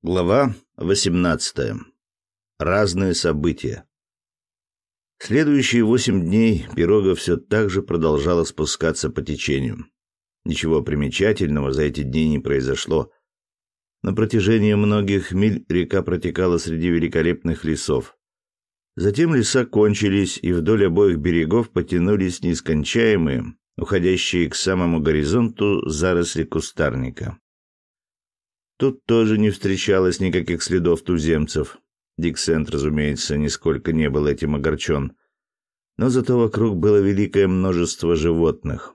Глава 18. Разные события. Следующие восемь дней пирога все так же продолжала спускаться по течению. Ничего примечательного за эти дни не произошло. На протяжении многих миль река протекала среди великолепных лесов. Затем леса кончились, и вдоль обоих берегов потянулись нескончаемые, уходящие к самому горизонту заросли кустарника. Тут тоже не встречалось никаких следов туземцев. Диксент, разумеется, нисколько не был этим огорчен. Но зато вокруг было великое множество животных.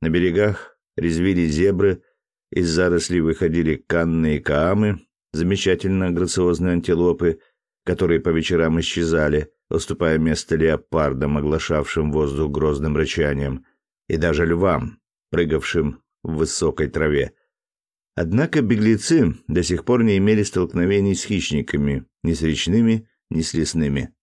На берегах резвили зебры, из зарослей выходили канны и каамы, замечательно грациозные антилопы, которые по вечерам исчезали, уступая место леопардам, оглашавшим воздух грозным рычанием, и даже львам, прыгавшим в высокой траве. Однако беглецы до сих пор не имели столкновений с хищниками, ни с речными, ни с лесными.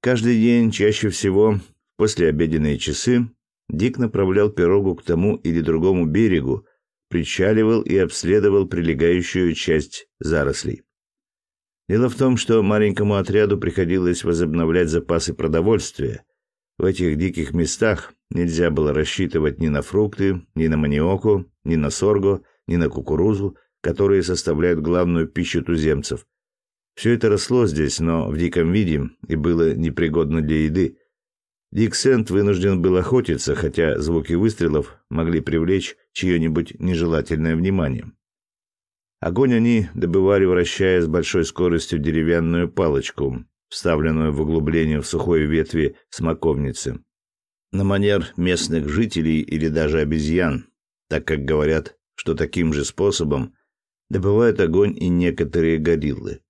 Каждый день, чаще всего в послеобеденные часы, Дик направлял пирогу к тому или другому берегу, причаливал и обследовал прилегающую часть зарослей. Дело в том, что маленькому отряду приходилось возобновлять запасы продовольствия. В этих диких местах нельзя было рассчитывать ни на фрукты, ни на маниоку, ни на сорго, ни на кукурузу, которые составляют главную пищу туземцев. Все это росло здесь, но в диком виде и было непригодно для еды. Дик Сент вынужден был охотиться, хотя звуки выстрелов могли привлечь чье-нибудь нежелательное внимание. Огонь они добывали, вращая с большой скоростью деревянную палочку, вставленную в углубление в сухой ветви смоковницы. На манер местных жителей или даже обезьян, так как говорят что таким же способом добывают огонь и некоторые гориллы.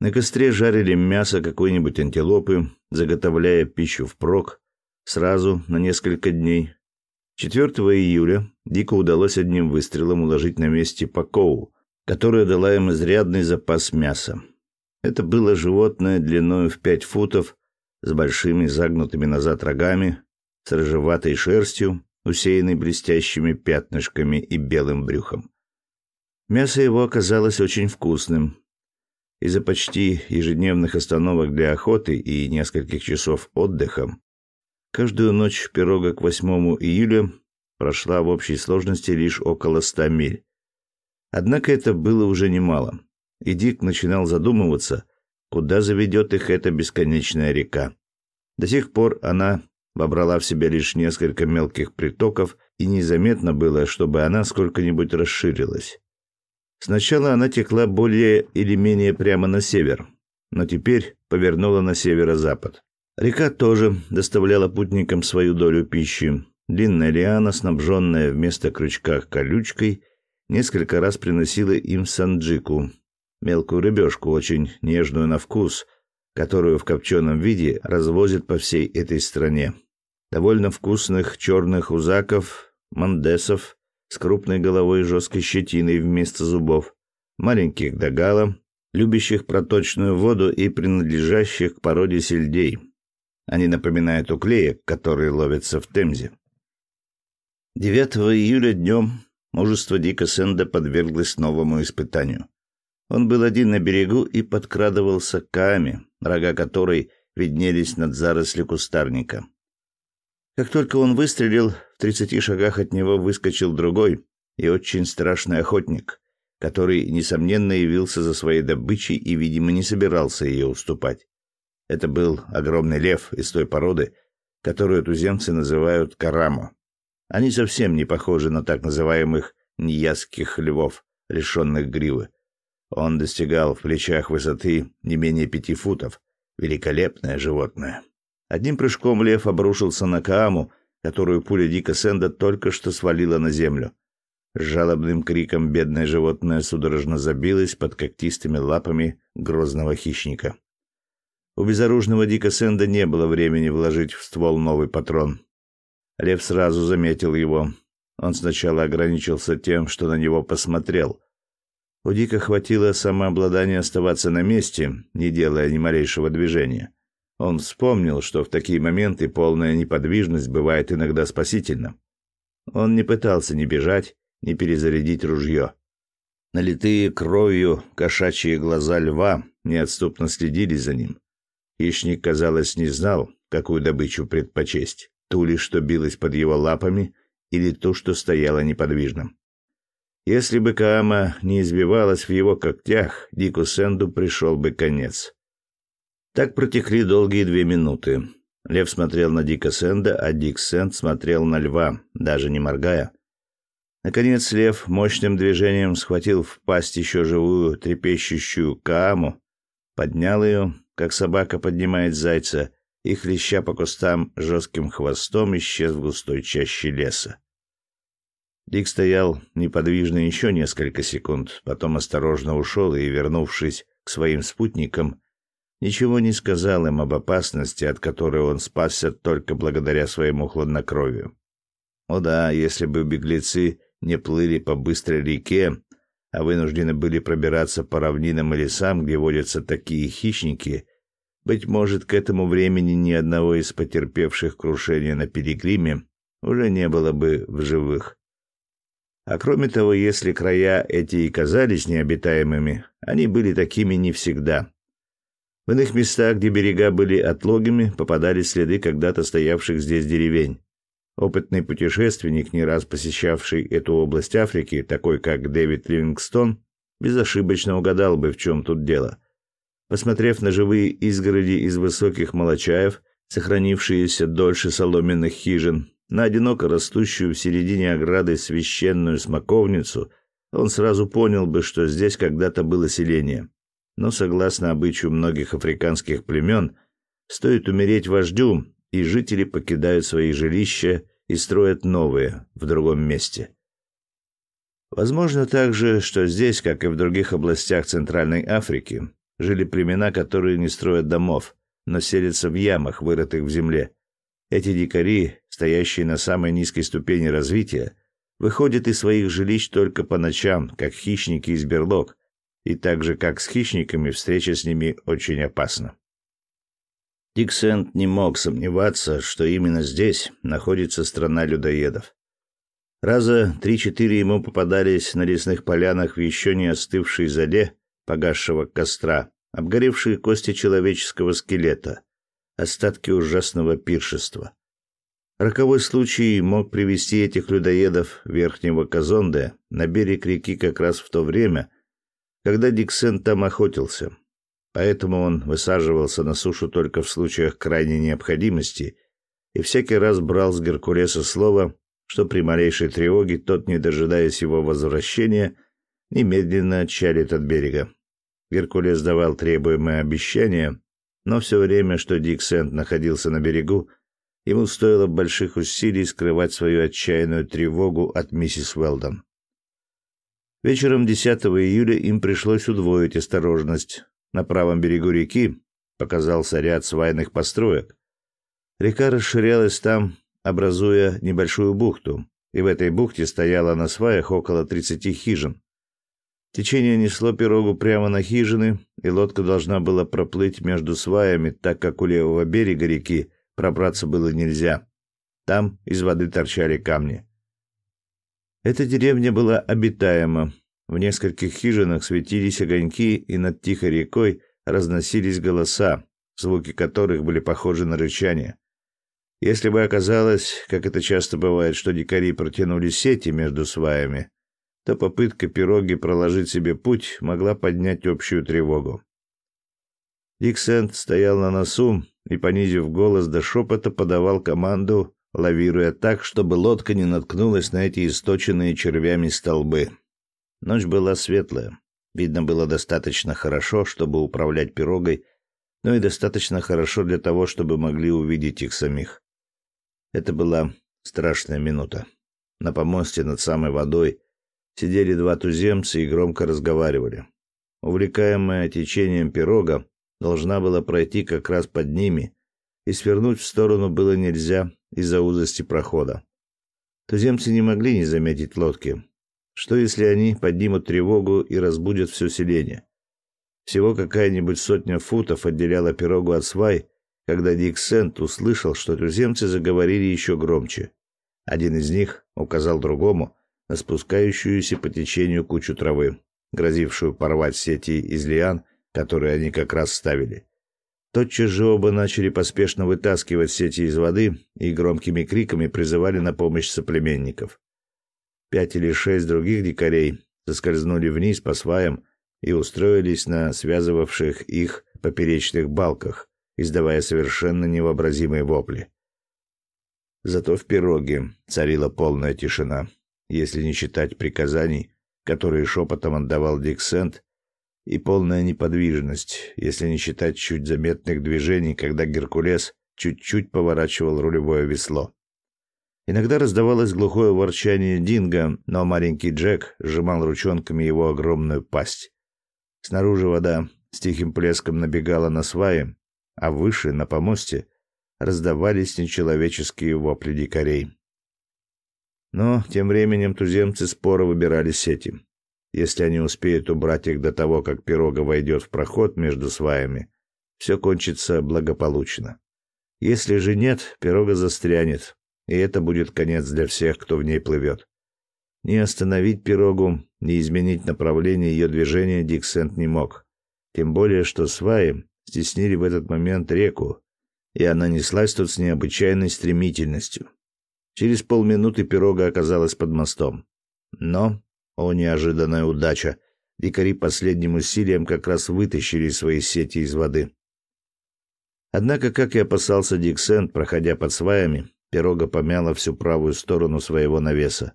На костре жарили мясо какой-нибудь антилопы, заготовляя пищу впрок, сразу на несколько дней. 4 июля Дику удалось одним выстрелом уложить на месте Пакоу, которая дала им изрядный запас мяса. Это было животное длиной в пять футов, с большими загнутыми назад рогами, с рыжеватой шерстью усеянный блестящими пятнышками и белым брюхом. Мясо его оказалось очень вкусным. Из-за почти ежедневных остановок для охоты и нескольких часов отдыха каждую ночь пирога к 8 июля прошла в общей сложности лишь около ста миль. Однако это было уже немало, и Дик начинал задумываться, куда заведет их эта бесконечная река. До сих пор она вобрала в себя лишь несколько мелких притоков, и незаметно было, чтобы она сколько-нибудь расширилась. Сначала она текла более или менее прямо на север, но теперь повернула на северо-запад. Река тоже доставляла путникам свою долю пищи. Длинная лиана, снабженная вместо крючка колючкой, несколько раз приносила им санджику, мелкую рыбешку, очень нежную на вкус, которую в копченом виде развозят по всей этой стране довольно вкусных черных узаков, мандесов с крупной головой и жесткой щетиной вместо зубов, маленьких догала, любящих проточную воду и принадлежащих к породе сельдей. Они напоминают уклеек, которые ловятся в Темзе. 9 июля днем мужество Дика Сенда подверглось новому испытанию. Он был один на берегу и подкрадывался к Кааме, рога которой виднелись над заросли кустарника. Как только он выстрелил, в тридцати шагах от него выскочил другой и очень страшный охотник, который, несомненно, явился за своей добычей и, видимо, не собирался ее уступать. Это был огромный лев из той породы, которую туземцы называют карамо. Они совсем не похожи на так называемых ньясских львов, лишенных гривы. Он достигал в плечах высоты не менее пяти футов. Великолепное животное. Одним прыжком лев обрушился на Кааму, которую пуля Дика Сенда только что свалила на землю. С жалобным криком бедное животное судорожно забилось под когтистыми лапами грозного хищника. У безоружного Дика Сенда не было времени вложить в ствол новый патрон. Лев сразу заметил его. Он сначала ограничился тем, что на него посмотрел. У Дика хватило самообладания оставаться на месте, не делая ни малейшего движения. Он вспомнил, что в такие моменты полная неподвижность бывает иногда спасительна. Он не пытался ни бежать, ни перезарядить ружье. Налитые кровью кошачьи глаза льва неотступно следили за ним. Хищник, казалось, не знал, какую добычу предпочесть: ту ли, что билась под его лапами, или ту, что стояла неподвижно. Если бы Каама не избивалась в его когтях, Дику Сенду пришел бы конец. Так протекли долгие две минуты. Лев смотрел на Дика Сенда, а Дик Сенд смотрел на льва, даже не моргая. Наконец лев мощным движением схватил в пасть еще живую трепещущую Кааму, поднял ее, как собака поднимает зайца, и, хлеща по кустам жестким хвостом, исчез в густой чаще леса. Дик стоял неподвижно еще несколько секунд, потом осторожно ушел и, вернувшись к своим спутникам, ничего не сказал им об опасности, от которой он спасся только благодаря своему хладнокровию. О да, если бы беглецы не плыли по быстрой реке, а вынуждены были пробираться по равнинам и лесам, где водятся такие хищники, быть может, к этому времени ни одного из потерпевших крушение на пилигриме уже не было бы в живых. А кроме того, если края эти и казались необитаемыми, они были такими не всегда. В иных местах, где берега были отлогими, попадались следы когда-то стоявших здесь деревень. Опытный путешественник, не раз посещавший эту область Африки, такой как Дэвид Ливингстон, безошибочно угадал бы, в чем тут дело. Посмотрев на живые изгороди из высоких молочаев, сохранившиеся дольше соломенных хижин, на одиноко растущую в середине ограды священную смоковницу, он сразу понял бы, что здесь когда-то было селение. Но согласно обычаю многих африканских племен, стоит умереть вождю, и жители покидают свои жилища и строят новые в другом месте. Возможно также, что здесь, как и в других областях Центральной Африки, жили племена, которые не строят домов, но селятся в ямах, вырытых в земле, эти дикари, стоящие на самой низкой ступени развития, выходят из своих жилищ только по ночам, как хищники из берлог, и так же, как с хищниками, встреча с ними очень опасна. Диксент не мог сомневаться, что именно здесь находится страна людоедов. Раза три-четыре ему попадались на лесных полянах в еще не остывшей заде погасшего костра, обгоревшие кости человеческого скелета, остатки ужасного пиршества. Роковой случай мог привести этих людоедов Верхнего Казонде на берег реки как раз в то время, когда Диксен там охотился. Поэтому он высаживался на сушу только в случаях крайней необходимости и всякий раз брал с Геркулеса слово, что при малейшей тревоге тот, не дожидаясь его возвращения, немедленно отчалит от берега. Геркулес давал требуемое обещание, но все время, что Дик Сент находился на берегу, ему стоило больших усилий скрывать свою отчаянную тревогу от миссис Уэлдон. Вечером 10 июля им пришлось удвоить осторожность. На правом берегу реки показался ряд свайных построек. Река расширялась там, образуя небольшую бухту, и в этой бухте стояло на сваях около 30 хижин. Течение несло пирогу прямо на хижины, и лодка должна была проплыть между сваями, так как у левого берега реки пробраться было нельзя. Там из воды торчали камни. Эта деревня была обитаема. В нескольких хижинах светились огоньки, и над тихой рекой разносились голоса, звуки которых были похожи на рычание. Если бы оказалось, как это часто бывает, что дикари протянули сети между сваями, то попытка пироги проложить себе путь могла поднять общую тревогу. Диксент стоял на носу и, понизив голос до шепота, подавал команду, лавируя так, чтобы лодка не наткнулась на эти источенные червями столбы. Ночь была светлая. Видно было достаточно хорошо, чтобы управлять пирогой, но и достаточно хорошо для того, чтобы могли увидеть их самих. Это была страшная минута. На помосте над самой водой сидели два туземца и громко разговаривали. Увлекаемая течением пирога должна была пройти как раз под ними, и свернуть в сторону было нельзя из-за узости прохода. Туземцы не могли не заметить лодки. Что если они поднимут тревогу и разбудят все селение? Всего какая-нибудь сотня футов отделяла пирогу от свай, когда Дик Сент услышал, что туземцы заговорили еще громче. Один из них указал другому, на спускающуюся по течению кучу травы. грозившую порвать сети из лиан, которые они как раз ставили. Тотчас же оба начали поспешно вытаскивать сети из воды и громкими криками призывали на помощь соплеменников. Пять или шесть других дикарей соскользнули вниз по сваям и устроились на связывавших их поперечных балках, издавая совершенно невообразимые вопли. Зато в пироге царила полная тишина, если не считать приказаний, которые шепотом отдавал Диксент, и полная неподвижность, если не считать чуть заметных движений, когда Геркулес чуть-чуть поворачивал рулевое весло. Иногда раздавалось глухое ворчание Динго, но маленький Джек сжимал ручонками его огромную пасть. Снаружи вода с тихим плеском набегала на сваи, а выше, на помосте, раздавались нечеловеческие вопли дикарей. Но тем временем туземцы споро выбирали сети. Если они успеют убрать их до того, как пирога войдет в проход между сваями, все кончится благополучно. Если же нет, пирога застрянет, и это будет конец для всех, кто в ней плывет. Ни остановить пирогу, ни изменить направление ее движения Диксент не мог. Тем более, что сваи стеснили в этот момент реку, и она неслась тут с необычайной стремительностью. Через полминуты пирога оказалась под мостом. Но, о неожиданная удача, дикари последним усилием как раз вытащили свои сети из воды. Однако, как и опасался Диксент, проходя под сваями, Пирога помяла всю правую сторону своего навеса.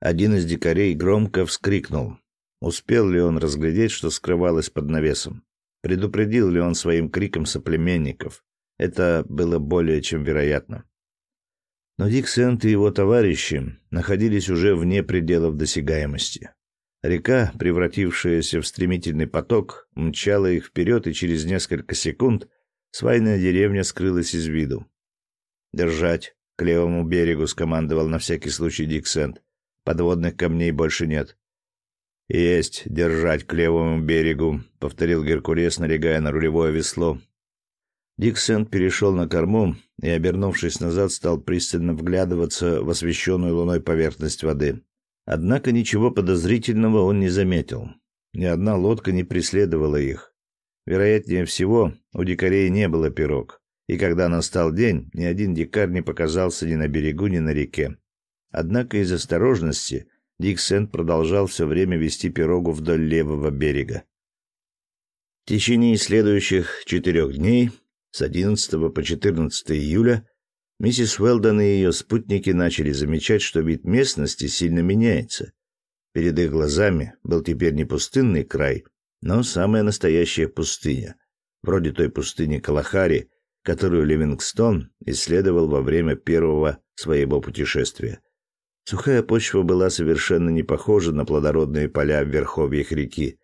Один из дикарей громко вскрикнул. Успел ли он разглядеть, что скрывалось под навесом? Предупредил ли он своим криком соплеменников? Это было более чем вероятно. Но Дик Сент и его товарищи находились уже вне пределов досягаемости. Река, превратившаяся в стремительный поток, мчала их вперед, и через несколько секунд свайная деревня скрылась из виду. «Держать!» — к левому берегу скомандовал на всякий случай Диксент. «Подводных камней больше нет». «Есть! Держать к левому берегу!» — повторил Геркулес, налегая на рулевое весло. Диксент перешел на корму и, обернувшись назад, стал пристально вглядываться в освещенную луной поверхность воды. Однако ничего подозрительного он не заметил. Ни одна лодка не преследовала их. Вероятнее всего, у дикарей не было пирог и когда настал день, ни один дикарь не показался ни на берегу, ни на реке. Однако из осторожности Дик Сент продолжал все время вести пирогу вдоль левого берега. В течение следующих четырех дней, с 11 по 14 июля, миссис Уэлдон и ее спутники начали замечать, что вид местности сильно меняется. Перед их глазами был теперь не пустынный край, но самая настоящая пустыня, вроде той пустыни Калахари, которую Ливингстон исследовал во время первого своего путешествия. Сухая почва была совершенно не похожа на плодородные поля в верховьях реки.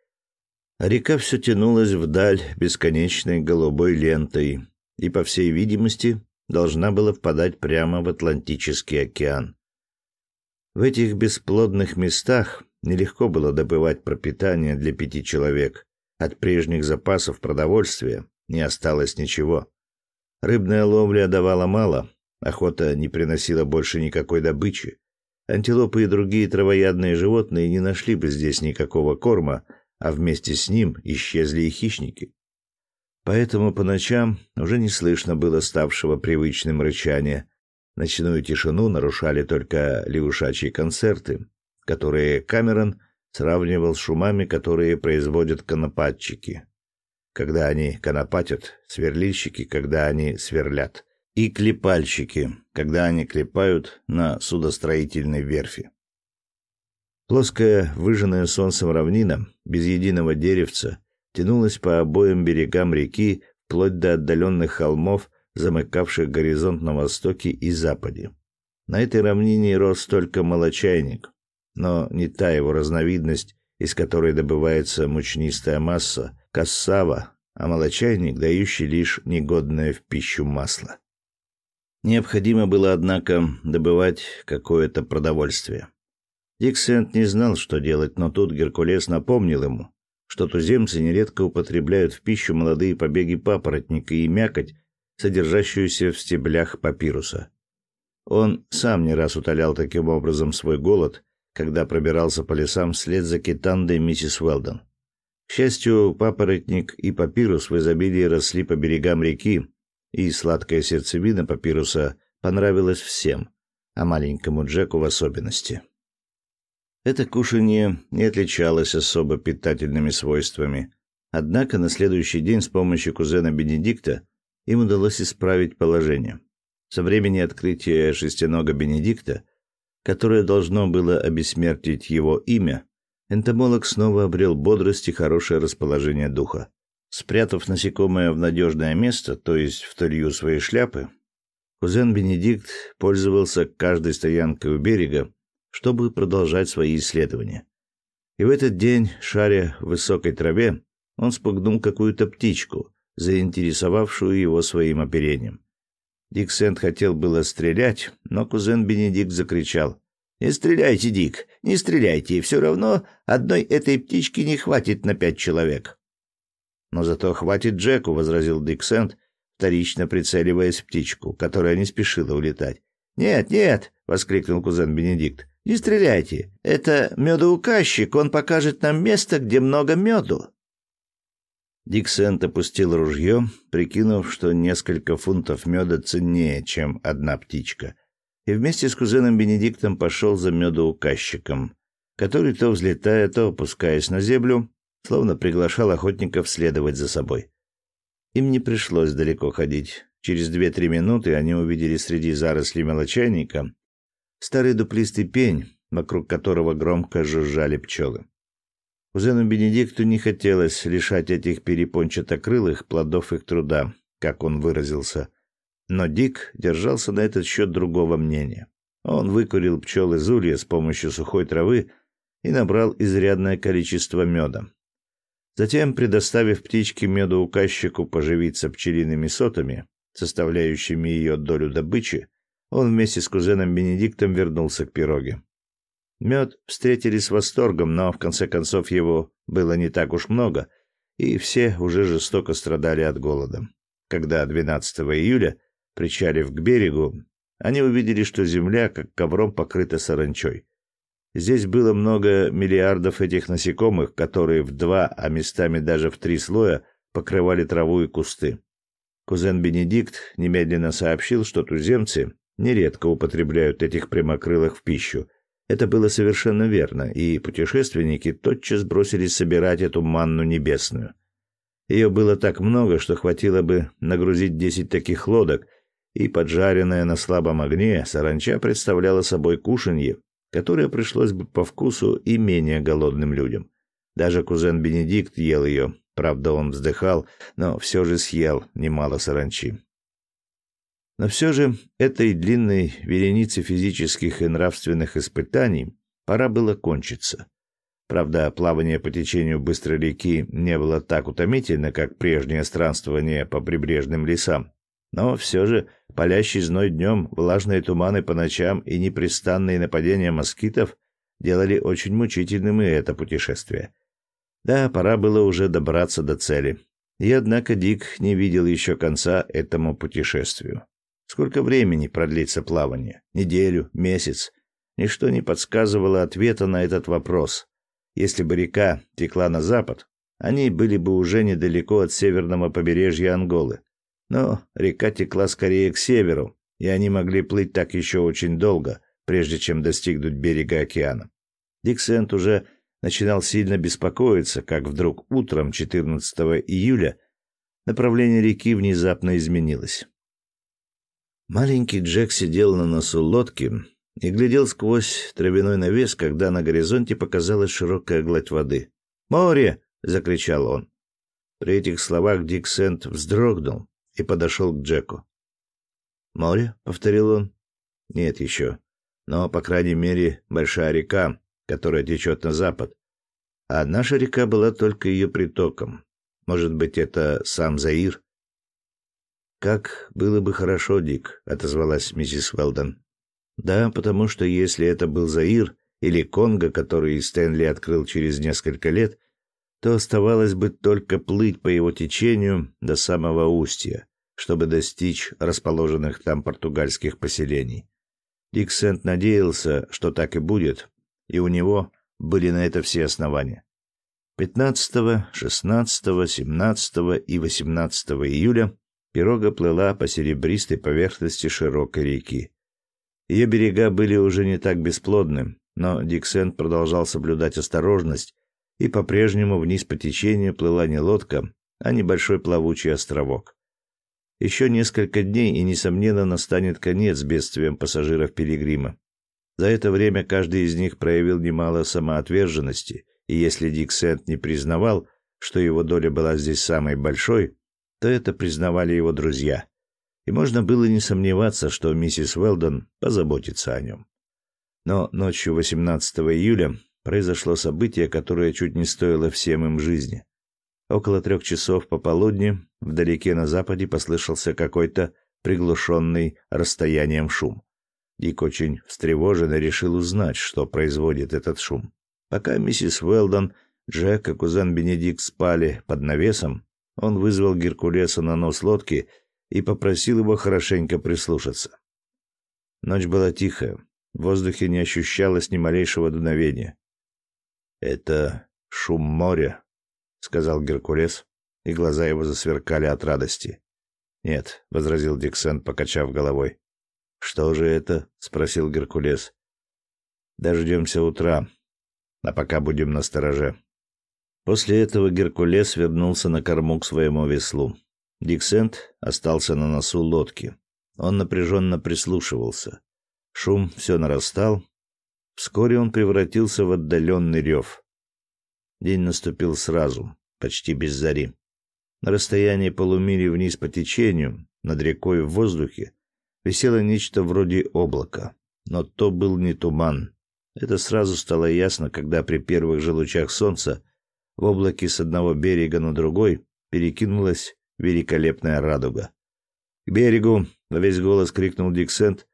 Река все тянулась вдаль бесконечной голубой лентой и, по всей видимости, должна была впадать прямо в Атлантический океан. В этих бесплодных местах нелегко было добывать пропитание для пяти человек. От прежних запасов продовольствия не осталось ничего. Рыбная ловля давала мало, охота не приносила больше никакой добычи. Антилопы и другие травоядные животные не нашли бы здесь никакого корма, а вместе с ним исчезли и хищники. Поэтому по ночам уже не слышно было ставшего привычным рычания. Ночную тишину нарушали только лягушачьи концерты, которые Камерон сравнивал с шумами, которые производят конопатчики когда они конопатят, сверлильщики, когда они сверлят, и клепальщики, когда они клепают на судостроительной верфи. Плоская, выжженная солнцем равнина, без единого деревца, тянулась по обоим берегам реки вплоть до отдаленных холмов, замыкавших горизонт на востоке и западе. На этой равнине рос только молочайник, но не та его разновидность, из которой добывается мучнистая масса, кассава, а молочайник, дающий лишь негодное в пищу масло. Необходимо было, однако, добывать какое-то продовольствие. Диксент не знал, что делать, но тут Геркулес напомнил ему, что туземцы нередко употребляют в пищу молодые побеги папоротника и мякоть, содержащуюся в стеблях папируса. Он сам не раз утолял таким образом свой голод, когда пробирался по лесам вслед за Китандой миссис Уэлдон. К счастью, папоротник и папирус в изобилии росли по берегам реки, и сладкая сердцевина папируса понравилась всем, а маленькому Джеку в особенности. Это кушанье не отличалось особо питательными свойствами, однако на следующий день с помощью кузена Бенедикта им удалось исправить положение. Со времени открытия шестинога Бенедикта, которое должно было обессмертить его имя, энтомолог снова обрел бодрость и хорошее расположение духа. Спрятав насекомое в надежное место, то есть в толью своей шляпы, кузен Бенедикт пользовался каждой стоянкой у берега, чтобы продолжать свои исследования. И в этот день, шаря в высокой траве, он спугнул какую-то птичку, заинтересовавшую его своим оперением. Дик Сент хотел было стрелять, но кузен Бенедикт закричал. «Не стреляйте, Дик, не стреляйте, все равно одной этой птички не хватит на пять человек». «Но зато хватит Джеку», — возразил Дик Сент, вторично прицеливаясь в птичку, которая не спешила улетать. «Нет, нет!» — воскликнул кузен Бенедикт. «Не стреляйте! Это медоуказчик, он покажет нам место, где много меду!» Дик Сент опустил ружье, прикинув, что несколько фунтов меда ценнее, чем одна птичка, и вместе с кузеном Бенедиктом пошел за медоуказчиком, который то взлетая, то опускаясь на землю, словно приглашал охотников следовать за собой. Им не пришлось далеко ходить. Через две-три минуты они увидели среди зарослей мелочайника старый дуплистый пень, вокруг которого громко жужжали пчелы. Кузену Бенедикту не хотелось лишать этих перепончатокрылых плодов их труда, как он выразился. Но Дик держался на этот счет другого мнения. Он выкурил пчел из улья с помощью сухой травы и набрал изрядное количество меда. Затем, предоставив птичке медоуказчику поживиться пчелиными сотами, составляющими ее долю добычи, он вместе с кузеном Бенедиктом вернулся к пироге. Мед встретили с восторгом, но в конце концов его было не так уж много, и все уже жестоко страдали от голода. Когда 12 июля, причалив к берегу, они увидели, что земля как ковром покрыта саранчой. Здесь было много миллиардов этих насекомых, которые в два, а местами даже в три слоя покрывали траву и кусты. Кузен Бенедикт немедленно сообщил, что туземцы нередко употребляют этих прямокрылых в пищу. Это было совершенно верно, и путешественники тотчас бросились собирать эту манну небесную. Ее было так много, что хватило бы нагрузить десять таких лодок, и поджаренная на слабом огне саранча представляла собой кушанье, которое пришлось бы по вкусу и менее голодным людям. Даже кузен Бенедикт ел ее, правда он вздыхал, но все же съел немало саранчи. Но все же этой длинной веренице физических и нравственных испытаний пора было кончиться. Правда, плавание по течению быстрой реки не было так утомительно, как прежнее странствование по прибрежным лесам. Но все же палящий зной днем, влажные туманы по ночам и непрестанные нападения москитов делали очень мучительным и это путешествие. Да, пора было уже добраться до цели. И однако Дик не видел еще конца этому путешествию. Сколько времени продлится плавание? Неделю? Месяц? Ничто не подсказывало ответа на этот вопрос. Если бы река текла на запад, они были бы уже недалеко от северного побережья Анголы. Но река текла скорее к северу, и они могли плыть так еще очень долго, прежде чем достигнуть берега океана. Диксент уже начинал сильно беспокоиться, как вдруг утром 14 июля направление реки внезапно изменилось. Маленький Джек сидел на носу лодки и глядел сквозь травяной навес, когда на горизонте показалась широкая гладь воды. «Море!» — закричал он. При этих словах Дик Сент вздрогнул и подошел к Джеку. «Море?» — повторил он. «Нет еще. Но, по крайней мере, большая река, которая течет на запад. А наша река была только ее притоком. Может быть, это сам Заир?» «Как было бы хорошо, Дик», — отозвалась миссис Уэлдон. «Да, потому что если это был Заир или Конго, который Стэнли открыл через несколько лет, то оставалось бы только плыть по его течению до самого устья чтобы достичь расположенных там португальских поселений. Дик Сент надеялся, что так и будет, и у него были на это все основания. 15, 16, 17 и 18 июля пирога плыла по серебристой поверхности широкой реки. Ее берега были уже не так бесплодны, но Диксент продолжал соблюдать осторожность, и по-прежнему вниз по течению плыла не лодка, а небольшой плавучий островок. Еще несколько дней, и, несомненно, настанет конец бедствиям пассажиров Пилигрима. За это время каждый из них проявил немало самоотверженности, и если Дик Сент не признавал, что его доля была здесь самой большой, то это признавали его друзья. И можно было не сомневаться, что миссис Уэлдон позаботится о нем. Но ночью 18 июля произошло событие, которое чуть не стоило всем им жизни. Около трех часов пополудни вдалеке на западе послышался какой-то приглушенный расстоянием шум. Дик очень встревоженно решил узнать, что производит этот шум. Пока миссис Уэлдон, Джек и кузен Бенедикт спали под навесом, он вызвал Геркулеса на нос лодки и попросил его хорошенько прислушаться. Ночь была тихая, в воздухе не ощущалось ни малейшего дуновения. «Это шум моря», — сказал Геркулес, и глаза его засверкали от радости. «Нет», — возразил Диксен, покачав головой. «Что же это?» — спросил Геркулес. «Дождемся утра, а пока будем на стороже». После этого Геркулес вернулся на корму к своему веслу. Диксент остался на носу лодки. Он напряженно прислушивался. Шум все нарастал. Вскоре он превратился в отдаленный рев. День наступил сразу, почти без зари. На расстоянии полумили вниз по течению, над рекой в воздухе, висело нечто вроде облака. Но то был не туман. Это сразу стало ясно, когда при первых же лучах солнца в облаке с одного берега на другой перекинулась великолепная радуга. «К берегу!» — во весь голос крикнул Диксент,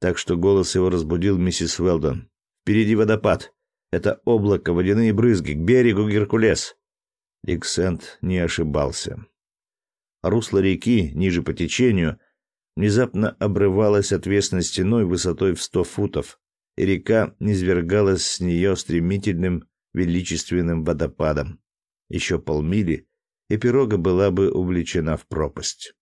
так что голос его разбудил миссис Уэлдон. «Впереди водопад! Это облако, водяные брызги, к берегу Геркулес. Диксент не ошибался. Русло реки, ниже по течению, внезапно обрывалось отвесной стеной высотой в сто футов, и река низвергалась с нее стремительным величественным водопадом. Еще полмили, и пирога была бы увлечена в пропасть.